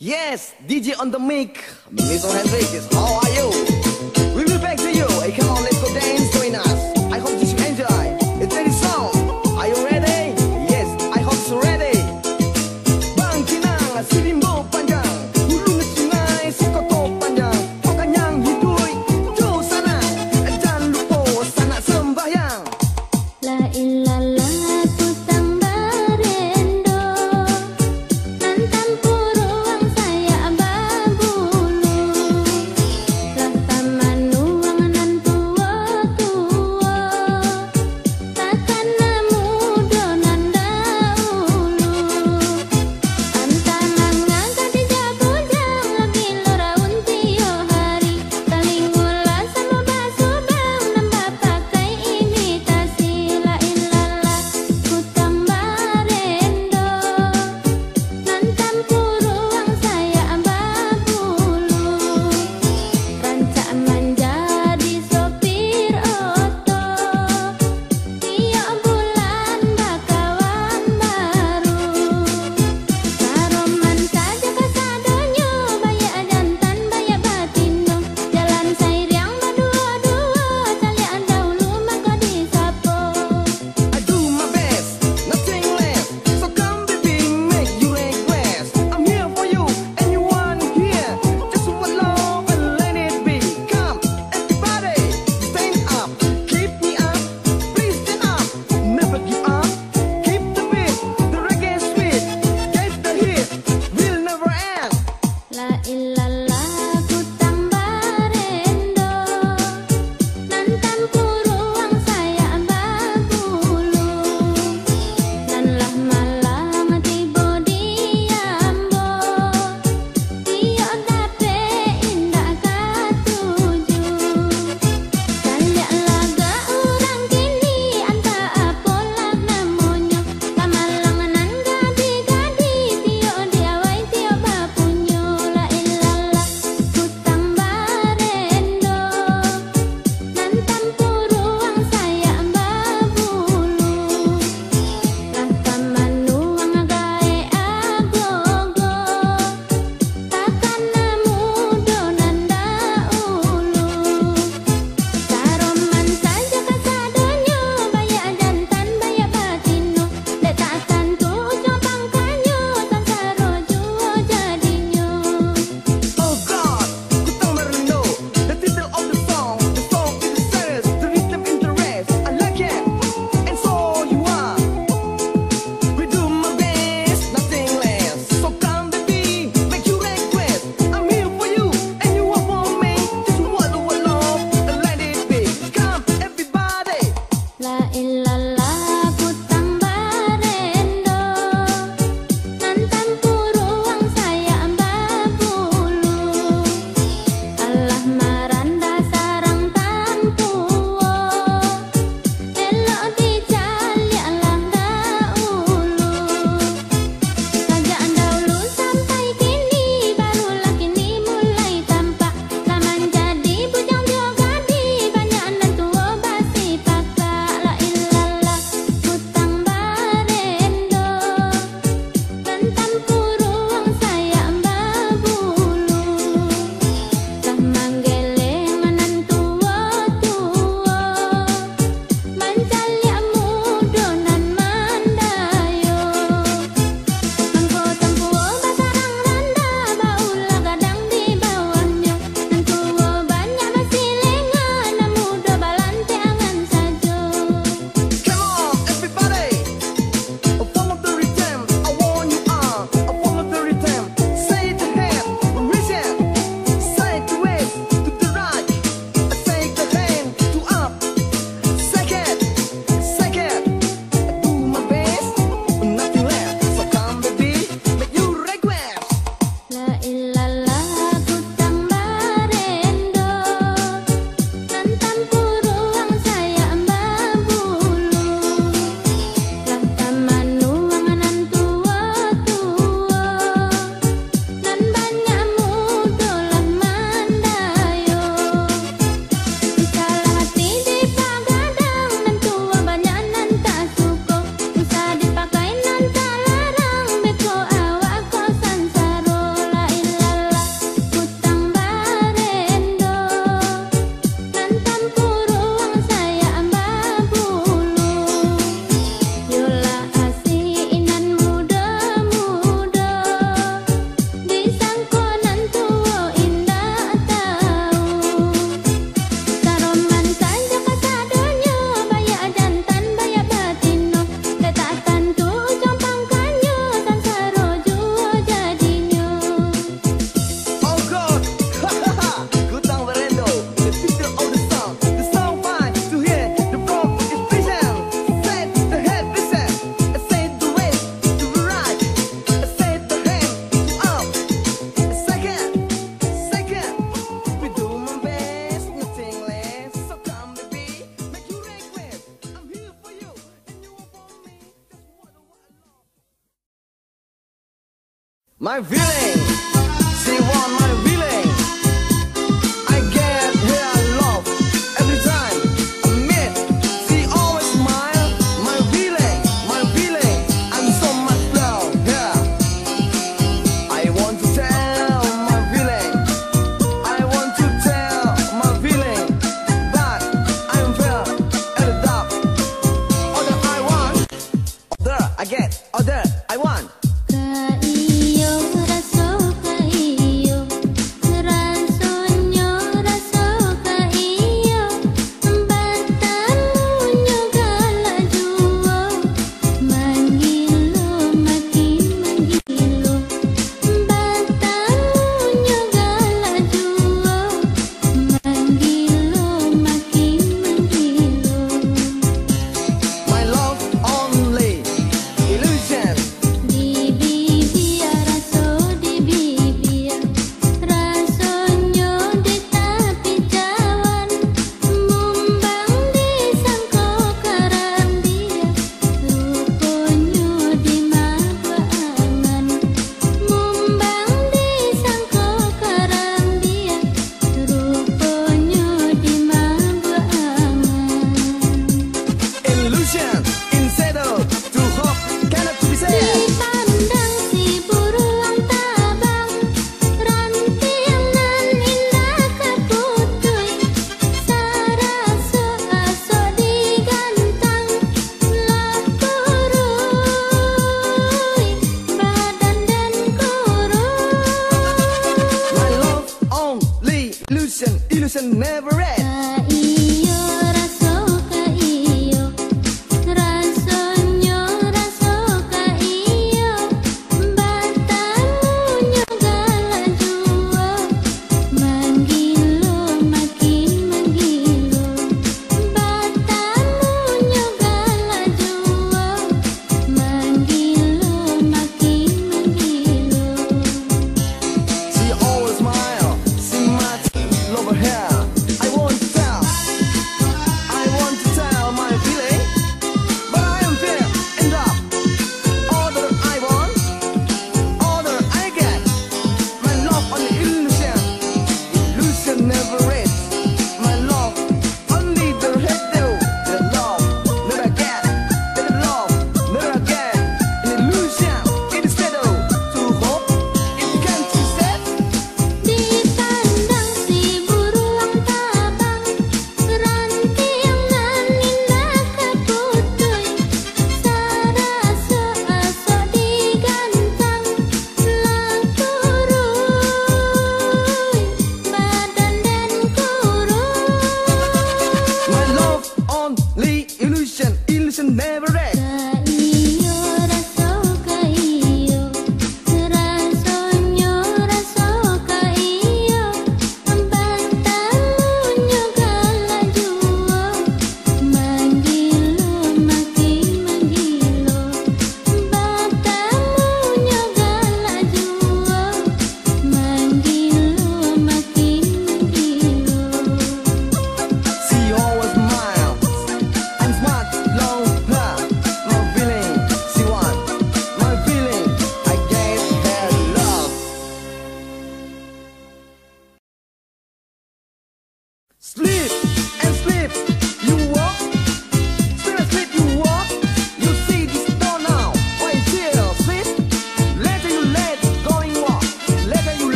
Yes, DJ on the mic, Mr. Hendrix, how are you?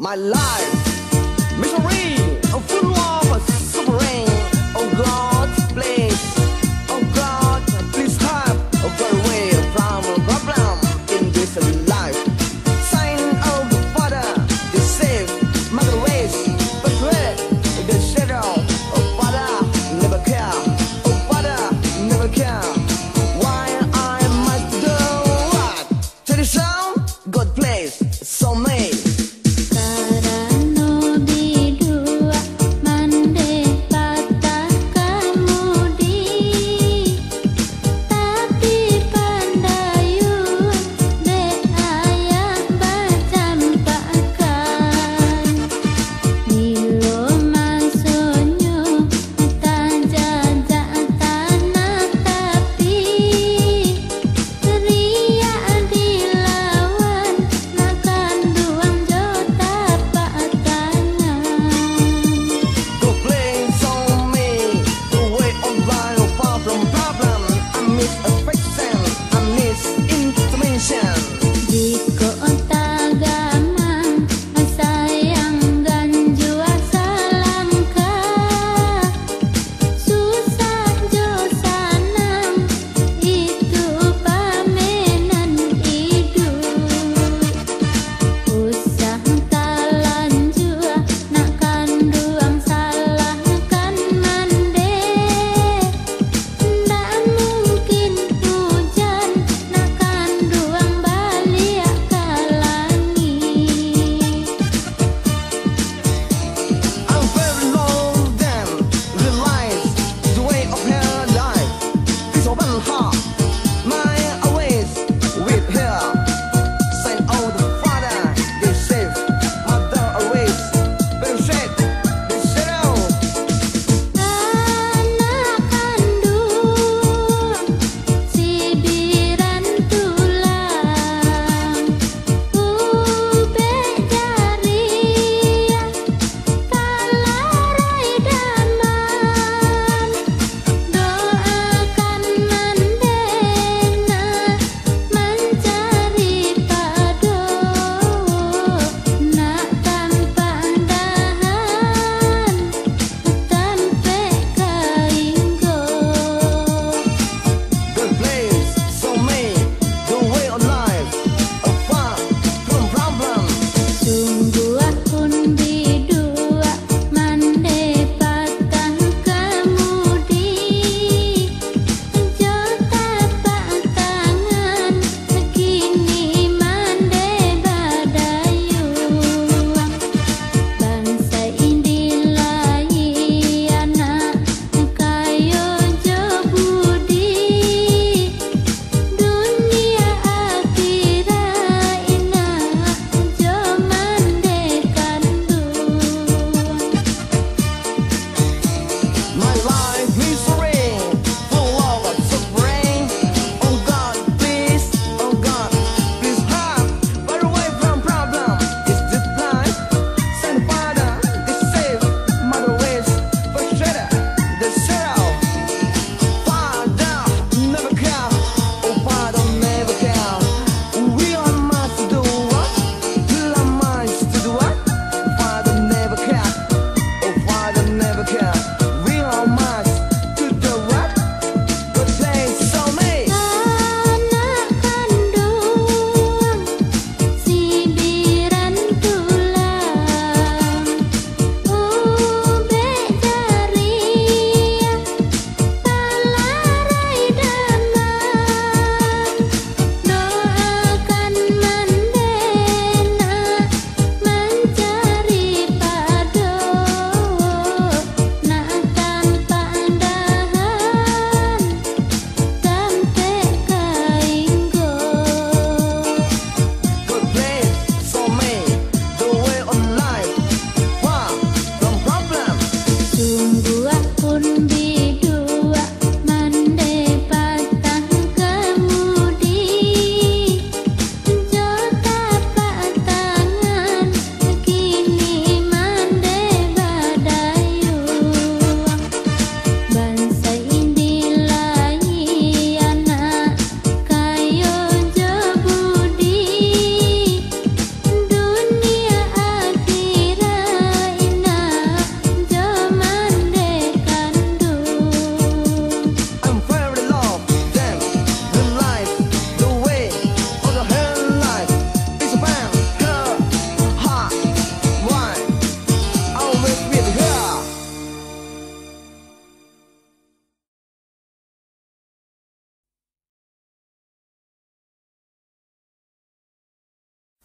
My life. Misery, a full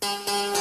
I'm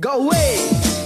Go away.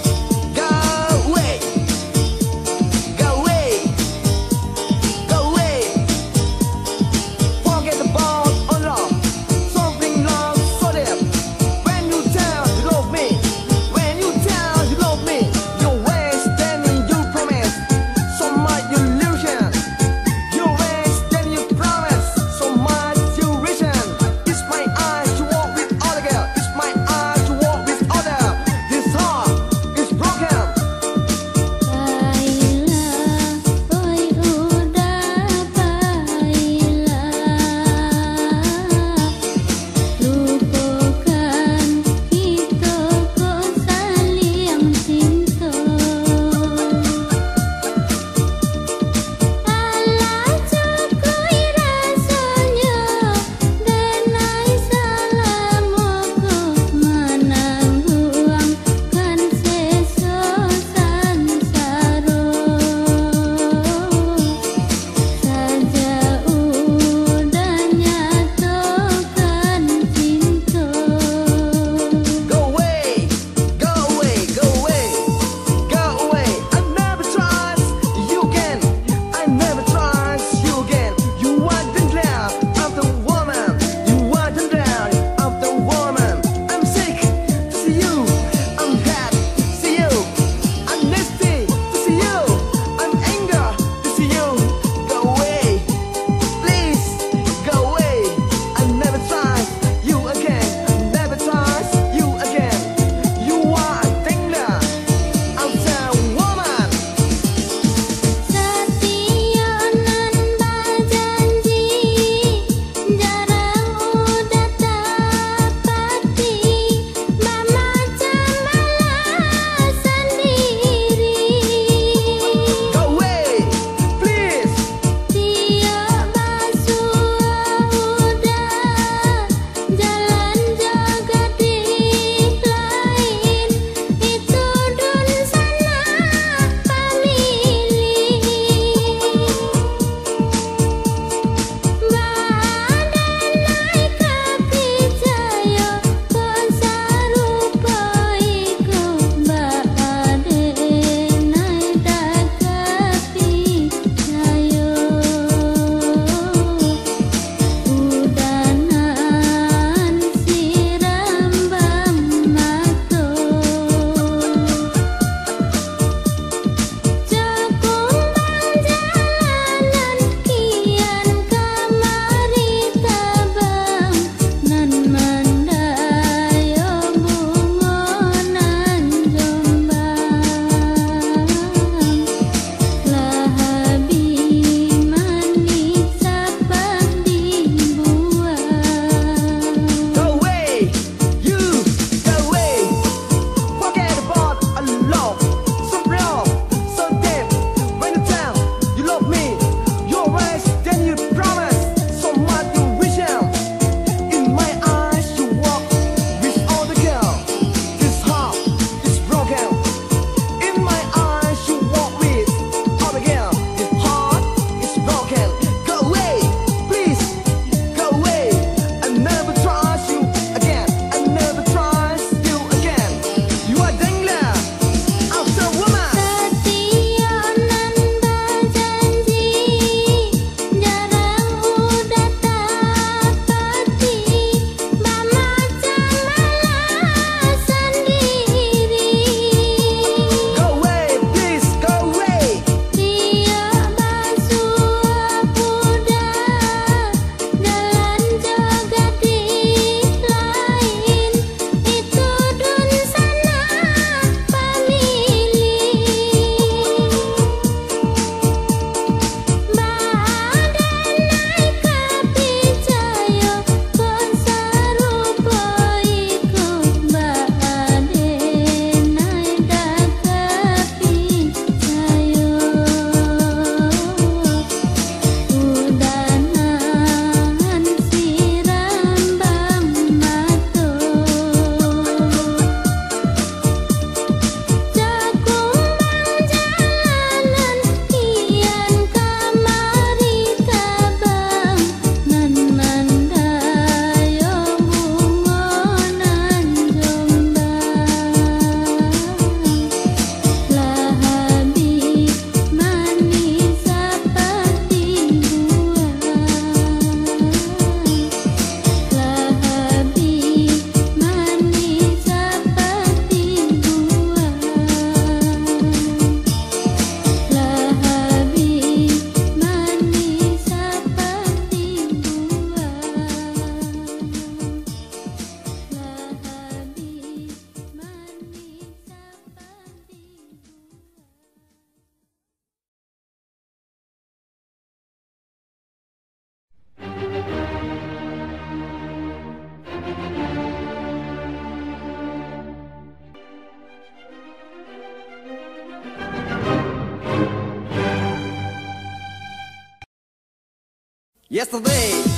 Yesterday,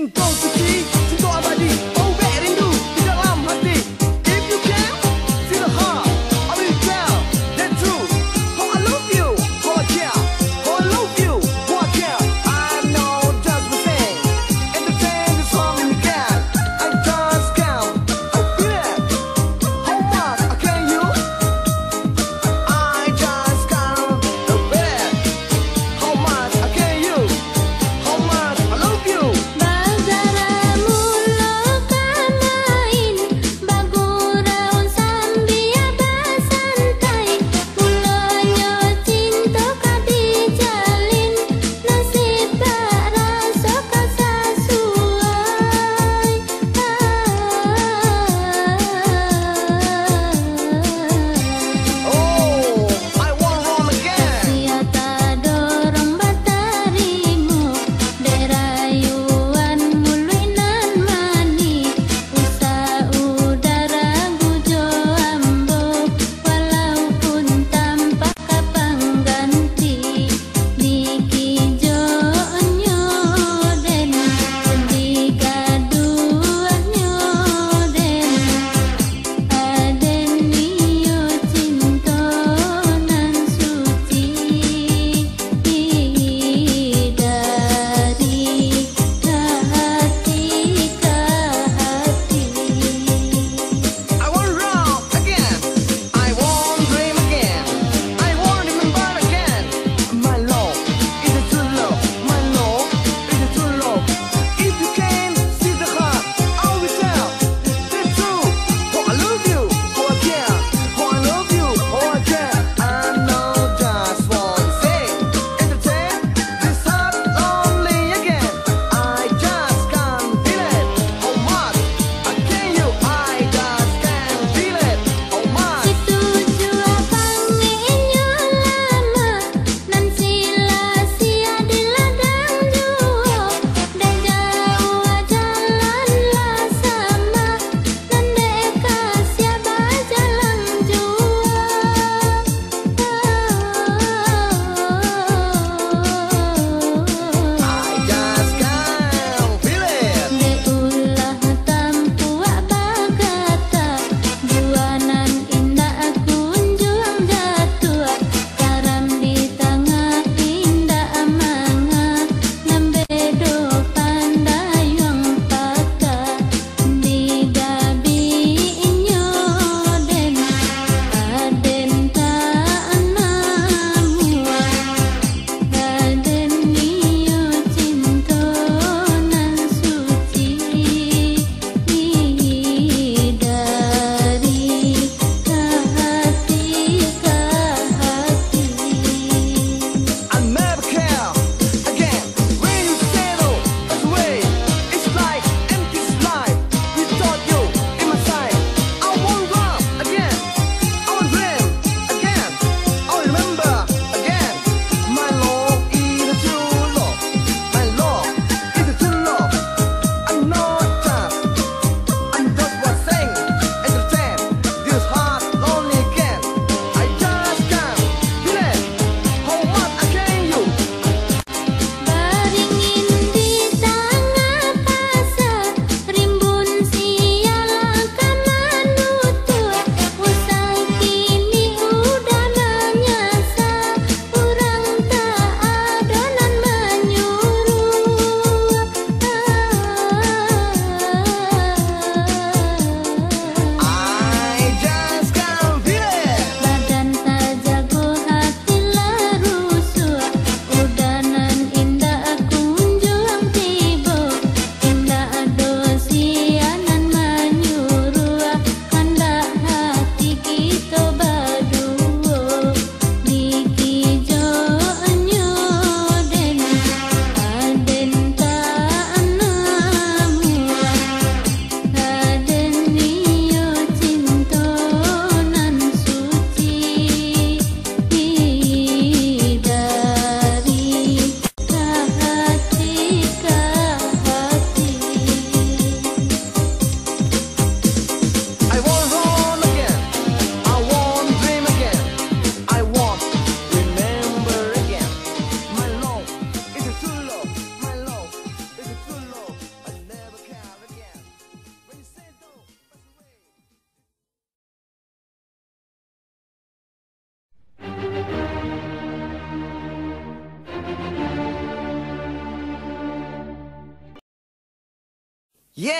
Então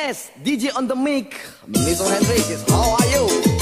Yes, DJ on the mic, Mr. Henriquez, how are you?